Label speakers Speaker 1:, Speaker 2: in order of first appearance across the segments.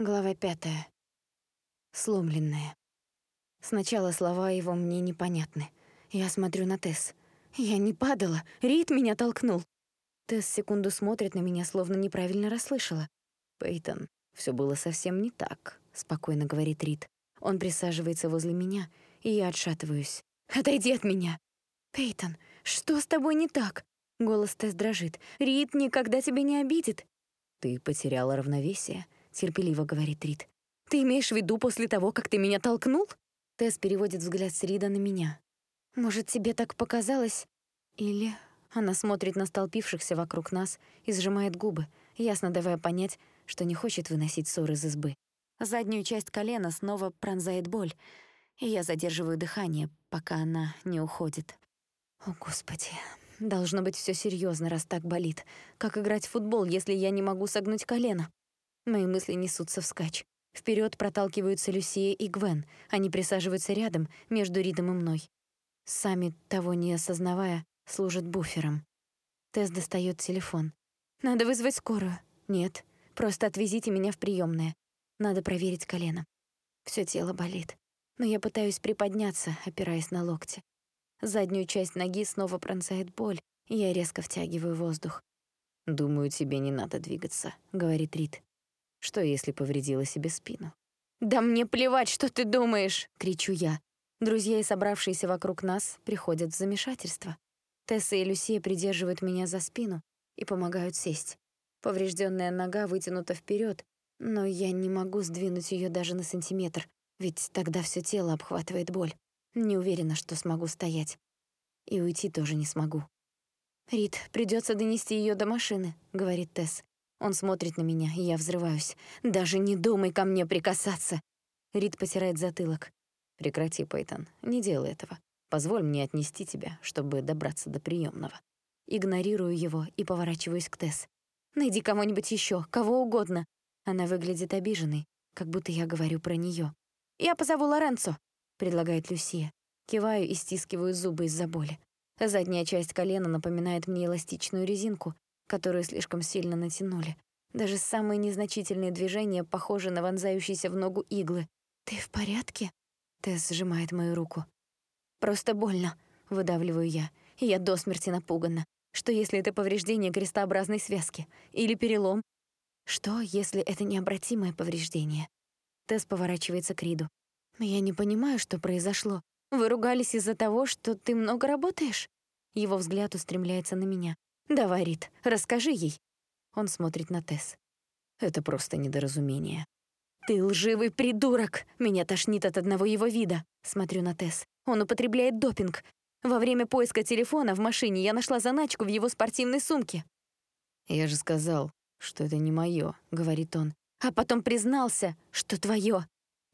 Speaker 1: Глава пятая. Сломленная. Сначала слова его мне непонятны. Я смотрю на Тесс. Я не падала. Рид меня толкнул. Тесс секунду смотрит на меня, словно неправильно расслышала.
Speaker 2: «Пейтон, все было совсем не так», — спокойно говорит Рид. Он присаживается возле меня, и я отшатываюсь.
Speaker 1: «Отойди от меня!» «Пейтон, что с тобой не так?» Голос Тесс дрожит. «Рид никогда тебя не обидит».
Speaker 2: «Ты потеряла равновесие», — терпеливо говорит Рид.
Speaker 1: «Ты имеешь в виду после того, как ты меня толкнул?»
Speaker 2: Тесс переводит взгляд с Рида на меня.
Speaker 1: «Может, тебе так показалось? Или...» Она смотрит на столпившихся вокруг нас и сжимает губы, ясно давая понять, что не хочет выносить ссор из избы. Заднюю часть колена снова пронзает боль, и я задерживаю дыхание, пока она не уходит. О, Господи, должно быть все серьезно, раз так болит. Как играть в футбол, если я не могу согнуть колено? Мои мысли несутся вскачь. Вперед проталкиваются Люсия и Гвен. Они присаживаются рядом, между Ридом и мной. Сами, того не осознавая, служат буфером. Тесс достает телефон. «Надо вызвать скорую». «Нет, просто отвезите меня в приемное. Надо проверить колено». Все тело болит, но я пытаюсь приподняться, опираясь на локти. Заднюю часть ноги снова пронзает боль, и я резко втягиваю воздух.
Speaker 2: «Думаю, тебе не надо двигаться», — говорит Рид. «Что, если повредила себе спину?»
Speaker 1: «Да мне плевать, что ты думаешь!» — кричу я. Друзья и собравшиеся вокруг нас приходят в замешательство. Тесса и Люсия придерживают меня за спину и помогают сесть. Поврежденная нога вытянута вперед, но я не могу сдвинуть ее даже на сантиметр, ведь тогда все тело обхватывает боль. Не уверена, что смогу стоять. И уйти тоже не смогу. «Рит, придется донести ее до машины», — говорит Тесс. Он смотрит на меня, и я взрываюсь. «Даже не думай ко мне прикасаться!» Рит потирает затылок.
Speaker 2: «Прекрати, Пейтон, не делай этого. Позволь мне отнести тебя, чтобы добраться до приемного.
Speaker 1: Игнорирую его и поворачиваюсь к Тесс. «Найди кого-нибудь еще, кого угодно». Она выглядит обиженной, как будто я говорю про нее. «Я позову Лоренцо», — предлагает Люсия. Киваю и стискиваю зубы из-за боли. Задняя часть колена напоминает мне эластичную резинку, которую слишком сильно натянули. Даже самые незначительные движения похожи на вонзающиеся в ногу иглы. «Ты в порядке?» Тесс сжимает мою руку. «Просто больно», — выдавливаю я. Я до смерти напугана. Что, если это повреждение крестообразной связки? Или перелом? Что, если это необратимое повреждение? Тесс поворачивается к Риду. «Я не понимаю, что произошло. Вы ругались из-за того, что ты много работаешь?» Его взгляд устремляется на меня. «Давай, Рид, расскажи ей». Он смотрит на Тесс.
Speaker 2: «Это просто недоразумение».
Speaker 1: «Ты лживый придурок! Меня тошнит от одного его вида!» Смотрю на Тесс. Он употребляет допинг. Во время поиска телефона в машине я нашла заначку в его спортивной сумке.
Speaker 2: «Я же сказал, что это не моё», — говорит он.
Speaker 1: «А потом признался, что твоё».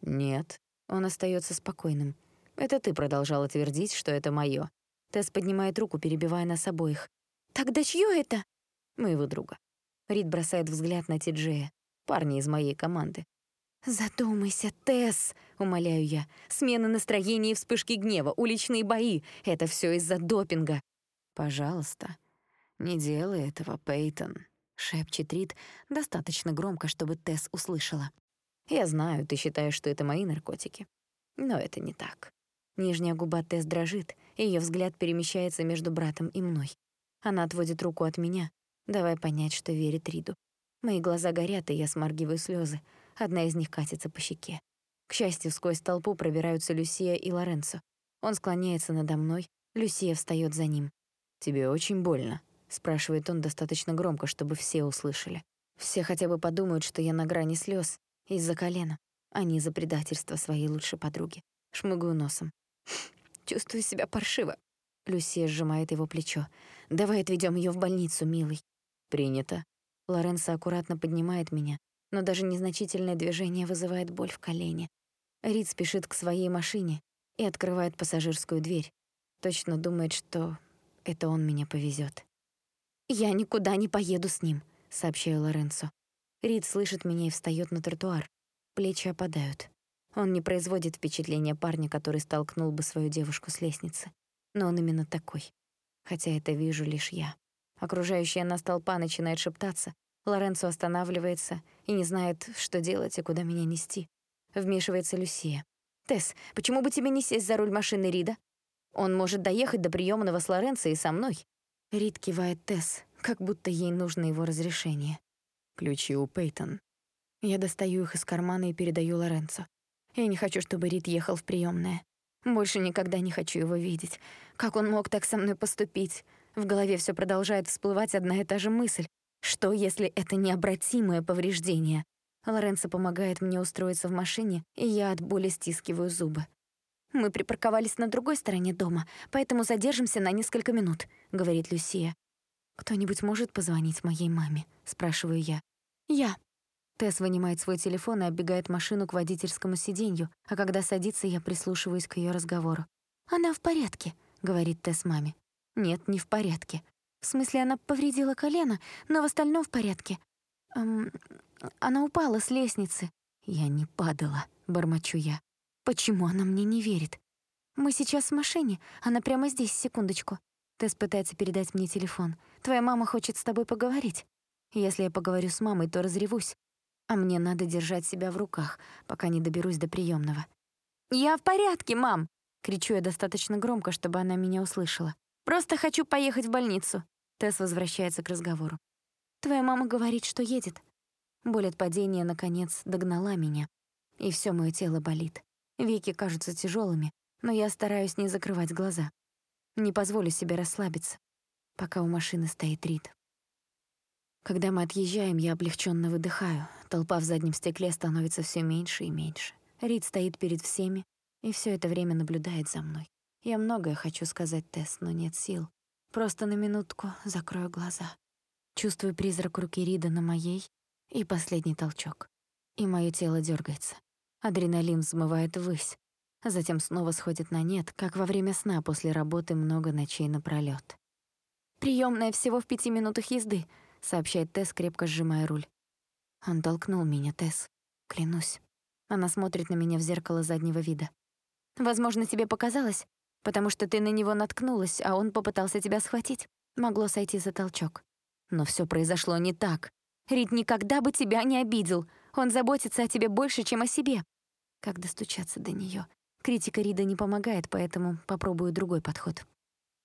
Speaker 2: «Нет», — он остаётся спокойным. «Это ты продолжала твердить, что это моё».
Speaker 1: Тесс поднимает руку, перебивая нас обоих. «Тогда чьё это?»
Speaker 2: «Моего друга». Рид бросает взгляд на Тиджея, парня из моей команды.
Speaker 1: «Задумайся, Тесс!» — умоляю я. «Смена настроения и вспышки гнева, уличные бои — это все из-за допинга».
Speaker 2: «Пожалуйста, не делай этого, Пейтон», — шепчет Рид достаточно громко, чтобы Тесс услышала. «Я знаю, ты считаешь, что это мои наркотики. Но это не так».
Speaker 1: Нижняя губа Тесс дрожит, и её взгляд перемещается между братом и мной. Она отводит руку от меня, давая понять, что верит Риду. Мои глаза горят, и я сморгиваю слезы. Одна из них катится по щеке. К счастью, сквозь толпу пробираются Люсия и Лоренцо. Он склоняется надо мной, Люсия встаёт за ним.
Speaker 2: «Тебе очень больно?» — спрашивает он достаточно громко, чтобы все услышали.
Speaker 1: Все хотя бы подумают, что я на грани слёз из-за колена, а не из-за предательства своей лучшей подруги. Шмыгаю носом. Чувствую себя паршиво. Люсия сжимает его плечо. «Давай отведём её в больницу, милый».
Speaker 2: «Принято».
Speaker 1: Лоренцо аккуратно поднимает меня, но даже незначительное движение вызывает боль в колене. Рид спешит к своей машине и открывает пассажирскую дверь. Точно думает, что это он меня повезет. «Я никуда не поеду с ним», — сообщаю Лоренцо. Рид слышит меня и встаёт на тротуар. Плечи опадают. Он не производит впечатления парня, который столкнул бы свою девушку с лестницы. Но он именно такой. Хотя это вижу лишь я. Окружающая нас толпа начинает шептаться, Лоренцо останавливается и не знает, что делать и куда меня нести. Вмешивается Люсия. «Тесс, почему бы тебе не сесть за руль машины Рида? Он может доехать до приемного с Лоренцо и со мной». Рид кивает Тесс, как будто ей нужно его разрешение.
Speaker 2: Ключи у Пейтон.
Speaker 1: Я достаю их из кармана и передаю Лоренцо. Я не хочу, чтобы Рид ехал в приемное. Больше никогда не хочу его видеть. Как он мог так со мной поступить? В голове все продолжает всплывать одна и та же мысль. Что, если это необратимое повреждение? Лоренцо помогает мне устроиться в машине, и я от боли стискиваю зубы. «Мы припарковались на другой стороне дома, поэтому задержимся на несколько минут», — говорит Люсия. «Кто-нибудь может позвонить моей маме?» — спрашиваю я. «Я». Тесс вынимает свой телефон и оббегает машину к водительскому сиденью, а когда садится, я прислушиваюсь к ее разговору. «Она в порядке», — говорит Тесс маме. «Нет, не в порядке. В смысле, она повредила колено, но в остальном в порядке. Эм, она упала с лестницы. Я не падала, бормочу я. Почему она мне не верит? Мы сейчас в машине, она прямо здесь, секундочку. Тесс пытается передать мне телефон. Твоя мама хочет с тобой поговорить. Если я поговорю с мамой, то разревусь. А мне надо держать себя в руках, пока не доберусь до приемного. «Я в порядке, мам!» — кричу я достаточно громко, чтобы она меня услышала. «Просто хочу поехать в больницу». Тесс возвращается к разговору. «Твоя мама говорит, что едет. Боль от падения, наконец, догнала меня, и все мое тело болит. Веки кажутся тяжелыми, но я стараюсь не закрывать глаза. Не позволю себе расслабиться, пока у машины стоит Рид. Когда мы отъезжаем, я облегченно выдыхаю. Толпа в заднем стекле становится все меньше и меньше. Рид стоит перед всеми и все это время наблюдает за мной. Я многое хочу сказать Тесс, но нет сил. Просто на минутку закрою глаза. Чувствую призрак руки Рида на моей и последний толчок. И мое тело дергается. Адреналин взмывает ввысь, затем снова сходит на нет, как во время сна после работы много ночей напролёт. Приемная всего в пяти минутах езды», — сообщает Тесс, крепко сжимая руль. Он толкнул меня, Тесс. Клянусь. Она смотрит на меня в зеркало заднего вида. «Возможно, тебе показалось, потому что ты на него наткнулась, а он попытался тебя схватить. Могло сойти за толчок. Но все произошло не так. Рид никогда бы тебя не обидел. Он заботится о тебе больше, чем о себе. Как достучаться до нее? Критика Рида не помогает, поэтому попробую другой подход.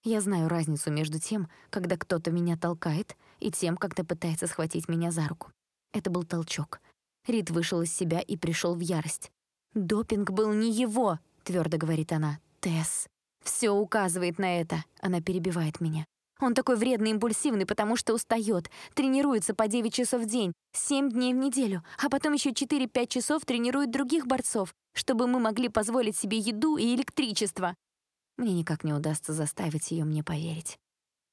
Speaker 1: Я знаю разницу между тем, когда кто-то меня толкает, и тем, когда пытается схватить меня за руку. Это был толчок. Рид вышел из себя и пришел в ярость. «Допинг был не его», — твердо говорит она. «Тесс». Все указывает на это. Она перебивает меня. Он такой вредный, импульсивный, потому что устает, тренируется по 9 часов в день, 7 дней в неделю, а потом еще 4-5 часов тренирует других борцов, чтобы мы могли позволить себе еду и электричество. Мне никак не удастся заставить ее мне поверить.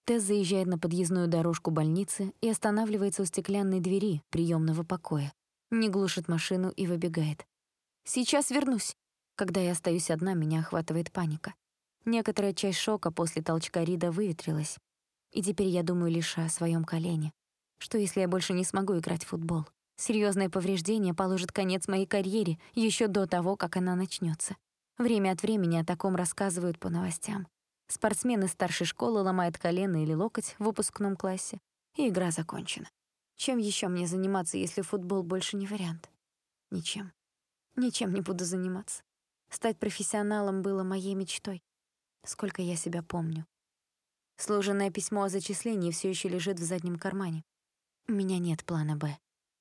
Speaker 1: Тесс заезжает на подъездную дорожку больницы и останавливается у стеклянной двери приемного покоя. Не глушит машину и выбегает. «Сейчас вернусь». Когда я остаюсь одна, меня охватывает паника. Некоторая часть шока после толчка Рида выветрилась. И теперь я думаю лишь о своем колене. Что если я больше не смогу играть в футбол? Серьезное повреждение положит конец моей карьере еще до того, как она начнется. Время от времени о таком рассказывают по новостям. Спортсмен из старшей школы ломает колено или локоть в выпускном классе, и игра закончена. Чем еще мне заниматься, если футбол больше не вариант? Ничем. Ничем не буду заниматься. Стать профессионалом было моей мечтой. Сколько я себя помню. Сложенное письмо о зачислении все еще лежит в заднем кармане. У меня нет плана «Б».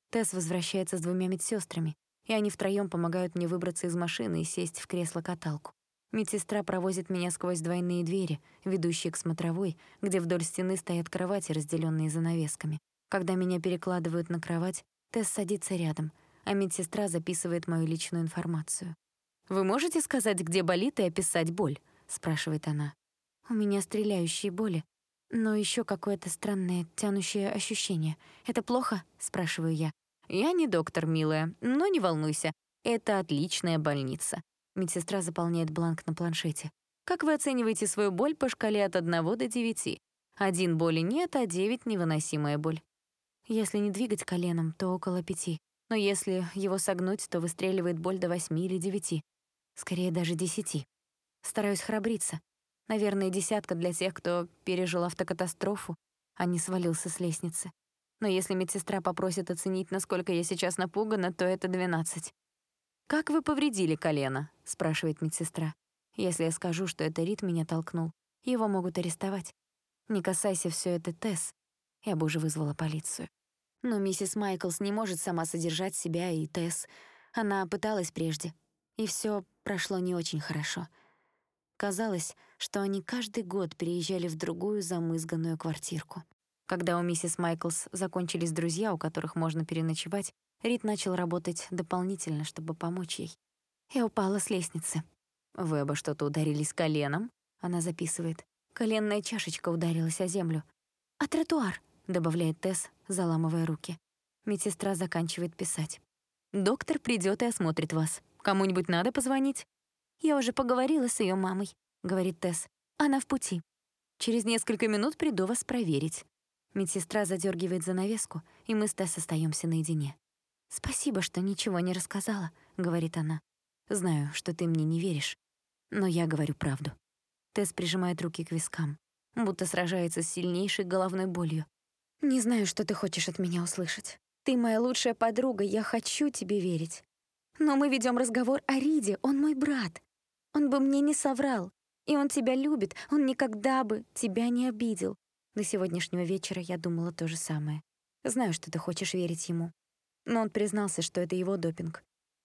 Speaker 1: Тесс возвращается с двумя медсестрами, и они втроем помогают мне выбраться из машины и сесть в кресло-каталку. Медсестра провозит меня сквозь двойные двери, ведущие к смотровой, где вдоль стены стоят кровати, разделенные занавесками. Когда меня перекладывают на кровать, Тесс садится рядом, а медсестра записывает мою личную информацию. «Вы можете сказать, где болит, и описать боль?» — спрашивает она. У меня стреляющие боли, но еще какое-то странное тянущее ощущение. «Это плохо?» — спрашиваю я. «Я не доктор, милая, но не волнуйся. Это отличная больница». Медсестра заполняет бланк на планшете. «Как вы оцениваете свою боль по шкале от 1 до 9? Один боли нет, а 9 — невыносимая боль. Если не двигать коленом, то около пяти. Но если его согнуть, то выстреливает боль до 8 или 9. Скорее, даже 10. Стараюсь храбриться. Наверное, десятка для тех, кто пережил автокатастрофу, а не свалился с лестницы. Но если медсестра попросит оценить, насколько я сейчас напугана, то это 12. «Как вы повредили колено?» — спрашивает медсестра. Если я скажу, что это Рит меня толкнул, его могут арестовать. Не касайся все это, Тесс. Я бы уже вызвала полицию. Но миссис Майклс не может сама содержать себя и Тесс. Она пыталась прежде, и все прошло не очень хорошо. Казалось, что они каждый год переезжали в другую замызганную квартирку. Когда у миссис Майклс закончились друзья, у которых можно переночевать, Рид начал работать дополнительно, чтобы помочь ей. Я упала с лестницы. «Вы оба что-то ударились коленом?» Она записывает. Коленная чашечка ударилась о землю. «А тротуар?» — добавляет Тесс, заламывая руки. Медсестра заканчивает писать. «Доктор придёт и осмотрит вас. Кому-нибудь надо позвонить?» «Я уже поговорила с её мамой», — говорит Тесс. «Она в пути. Через несколько минут приду вас проверить». Медсестра задёргивает занавеску, и мы с Тесс остаёмся наедине. «Спасибо, что ничего не рассказала», — говорит она. «Знаю, что ты мне не веришь, но я говорю правду». Тесс прижимает руки к вискам, будто сражается с сильнейшей головной болью. «Не знаю, что ты хочешь от меня услышать. Ты моя лучшая подруга, я хочу тебе верить. Но мы ведем разговор о Риде, он мой брат. Он бы мне не соврал. И он тебя любит, он никогда бы тебя не обидел. До сегодняшнего вечера я думала то же самое. Знаю, что ты хочешь верить ему. Но он признался, что это его допинг.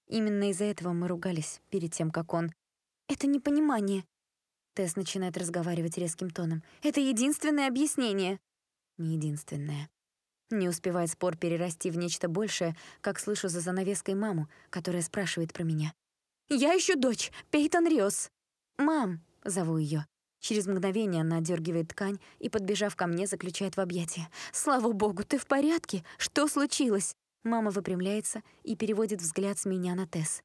Speaker 1: Именно из-за этого мы ругались перед тем, как он... «Это непонимание», Тесс начинает разговаривать резким тоном. «Это единственное объяснение». Не единственное. Не успевает спор перерасти в нечто большее, как слышу за занавеской маму, которая спрашивает про меня. «Я ищу дочь, Пейтон Риос». «Мам», — зову ее. Через мгновение она отдергивает ткань и, подбежав ко мне, заключает в объятия. «Слава богу, ты в порядке? Что случилось?» Мама выпрямляется и переводит взгляд с меня на Тесс.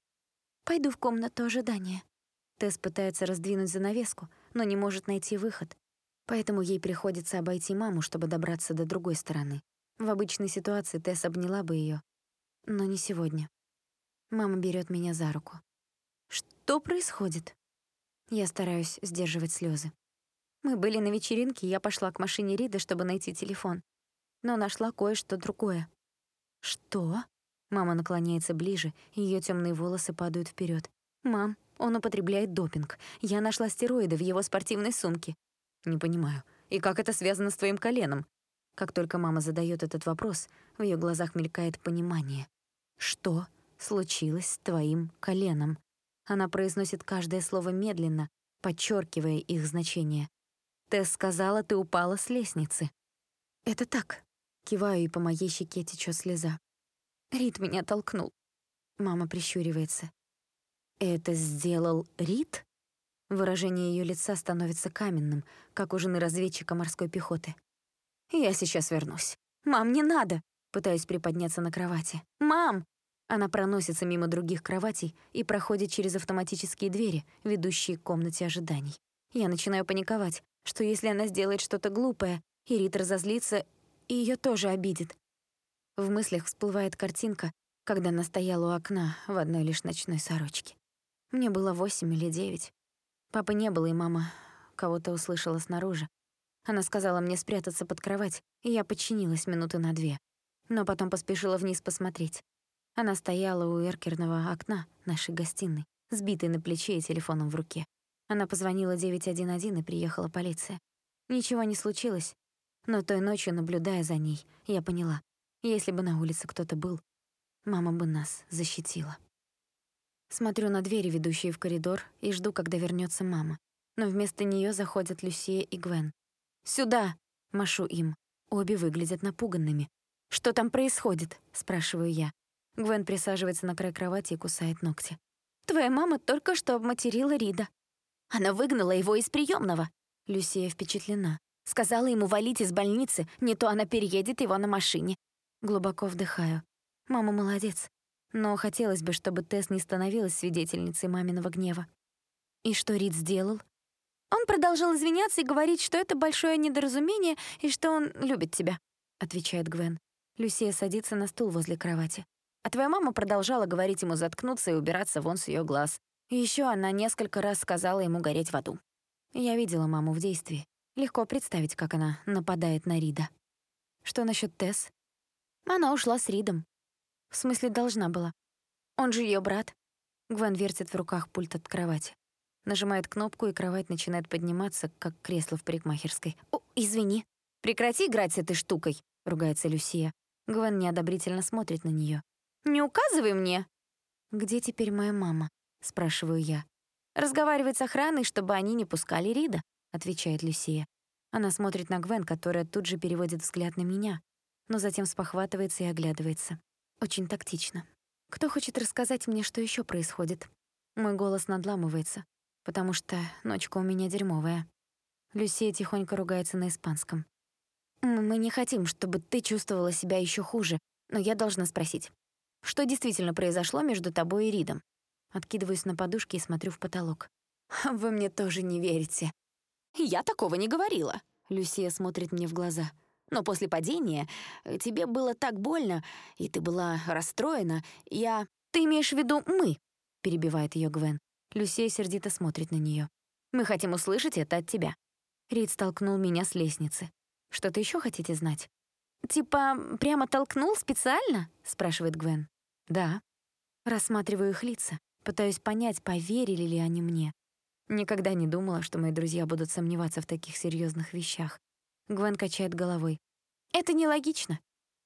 Speaker 1: «Пойду в комнату ожидания». Тесс пытается раздвинуть занавеску, но не может найти выход. Поэтому ей приходится обойти маму, чтобы добраться до другой стороны. В обычной ситуации Тесс обняла бы ее, но не сегодня. Мама берет меня за руку. «Что происходит?» Я стараюсь сдерживать слезы. Мы были на вечеринке, я пошла к машине Рида, чтобы найти телефон. Но нашла кое-что другое. «Что?» Мама наклоняется ближе, и её тёмные волосы падают вперёд. «Мам, он употребляет допинг. Я нашла стероиды в его спортивной сумке. Не понимаю. И как это связано с твоим коленом? Как только мама задает этот вопрос, в ее глазах мелькает понимание. Что случилось с твоим коленом? Она произносит каждое слово медленно, подчеркивая их значение. Тесс сказала, ты упала с лестницы. Это так. Киваю, и по моей щеке течет слеза. Рит меня толкнул. Мама прищуривается. «Это сделал Рид?» Выражение ее лица становится каменным, как у жены разведчика морской пехоты. «Я сейчас вернусь. Мам, не надо!» Пытаюсь приподняться на кровати. «Мам!» Она проносится мимо других кроватей и проходит через автоматические двери, ведущие к комнате ожиданий. Я начинаю паниковать, что если она сделает что-то глупое, и Рит разозлится, и ее тоже обидит. В мыслях всплывает картинка, когда она стояла у окна в одной лишь ночной сорочке. Мне было восемь или девять. Папы не было, и мама кого-то услышала снаружи. Она сказала мне спрятаться под кровать, и я подчинилась минуты на две. Но потом поспешила вниз посмотреть. Она стояла у эркерного окна нашей гостиной, сбитой на плече и телефоном в руке. Она позвонила 911, и приехала полиция. Ничего не случилось, но той ночью, наблюдая за ней, я поняла, если бы на улице кто-то был, мама бы нас защитила. Смотрю на двери, ведущие в коридор, и жду, когда вернется мама. Но вместо нее заходят Люсия и Гвен. «Сюда!» — машу им. Обе выглядят напуганными. «Что там происходит?» — спрашиваю я. Гвен присаживается на край кровати и кусает ногти. «Твоя мама только что обматерила Рида. Она выгнала его из приемного. Люсия впечатлена. Сказала ему валить из больницы, не то она переедет его на машине. Глубоко вдыхаю. Мама молодец но хотелось бы, чтобы Тесс не становилась свидетельницей маминого гнева. И что Рид сделал? Он продолжал извиняться и говорить, что это большое недоразумение и что он любит тебя, отвечает Гвен. Люсия садится на стул возле кровати. А твоя мама продолжала говорить ему заткнуться и убираться вон с ее глаз. И еще она несколько раз сказала ему гореть в аду. Я видела маму в действии. Легко представить, как она нападает на Рида. Что насчет Тесс? Она ушла с Ридом. В смысле, должна была. Он же ее брат. Гвен вертит в руках пульт от кровати. Нажимает кнопку, и кровать начинает подниматься, как кресло в парикмахерской. «О, извини. Прекрати играть с этой штукой», — ругается Люсия. Гвен неодобрительно смотрит на нее. «Не указывай мне!» «Где теперь моя мама?» — спрашиваю я. «Разговаривает с охраной, чтобы они не пускали Рида», — отвечает Люсия. Она смотрит на Гвен, которая тут же переводит взгляд на меня, но затем спохватывается и оглядывается. Очень тактично. Кто хочет рассказать мне, что еще происходит? Мой голос надламывается, потому что ночка у меня дерьмовая. Люсия тихонько ругается на испанском. «Мы не хотим, чтобы ты чувствовала себя еще хуже, но я должна спросить, что действительно произошло между тобой и Ридом?» Откидываюсь на подушке и смотрю в потолок. «Вы мне тоже не верите».
Speaker 2: «Я такого не говорила», — Люсия смотрит мне в глаза. «Но после падения э, тебе было так больно, и ты была расстроена. Я...»
Speaker 1: «Ты имеешь в виду «мы», — перебивает ее Гвен. Люсия сердито смотрит на нее. «Мы хотим услышать это от тебя». Рид столкнул меня с лестницы. «Что-то еще хотите знать?» «Типа, прямо толкнул специально?» — спрашивает Гвен. «Да». Рассматриваю их лица, пытаюсь понять, поверили ли они мне. Никогда не думала, что мои друзья будут сомневаться в таких серьезных вещах. Гвен качает головой. «Это нелогично.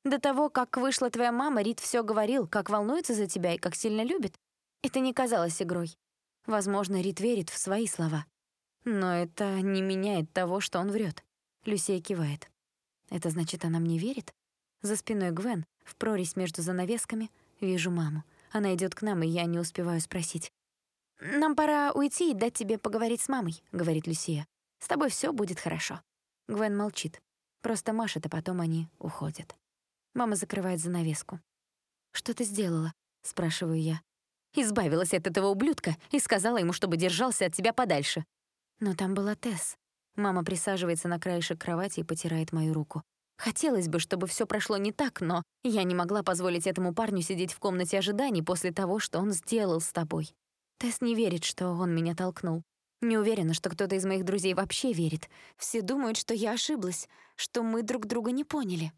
Speaker 1: До того, как вышла твоя мама, Рид все говорил, как волнуется за тебя и как сильно любит. Это не казалось игрой. Возможно, Рид верит в свои слова. Но это не меняет того, что он врет. Люсия кивает. Это значит, она мне верит? За спиной Гвен, в прорезь между занавесками, вижу маму. Она идет к нам, и я не успеваю спросить. «Нам пора уйти и дать тебе поговорить с мамой», — говорит Люсия. «С тобой все будет хорошо». Гвен молчит. Просто машет, а потом они уходят. Мама закрывает занавеску. «Что ты сделала?» — спрашиваю я. «Избавилась от этого ублюдка и сказала ему, чтобы держался от тебя подальше». Но там была Тесс. Мама присаживается на краешек кровати и потирает мою руку. Хотелось бы, чтобы все прошло не так, но я не могла позволить этому парню сидеть в комнате ожиданий после того, что он сделал с тобой. Тесс не верит, что он меня толкнул. Не уверена, что кто-то из моих друзей вообще верит. Все думают, что я ошиблась, что мы друг друга не поняли.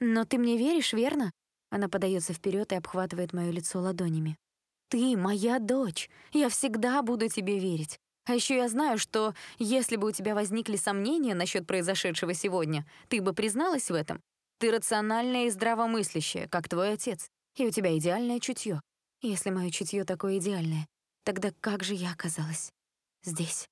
Speaker 1: Но ты мне веришь, верно? Она подается вперед и обхватывает моё лицо ладонями. Ты моя дочь. Я всегда буду тебе верить. А еще я знаю, что если бы у тебя возникли сомнения насчет произошедшего сегодня, ты бы призналась в этом. Ты рациональная и здравомыслящая, как твой отец. И у тебя идеальное чутье. Если мое чутье такое идеальное, Тогда как же я оказалась здесь?